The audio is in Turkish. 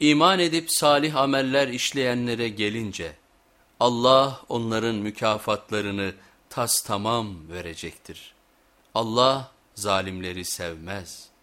İman edip salih ameller işleyenlere gelince Allah onların mükafatlarını tas tamam verecektir. Allah zalimleri sevmez.''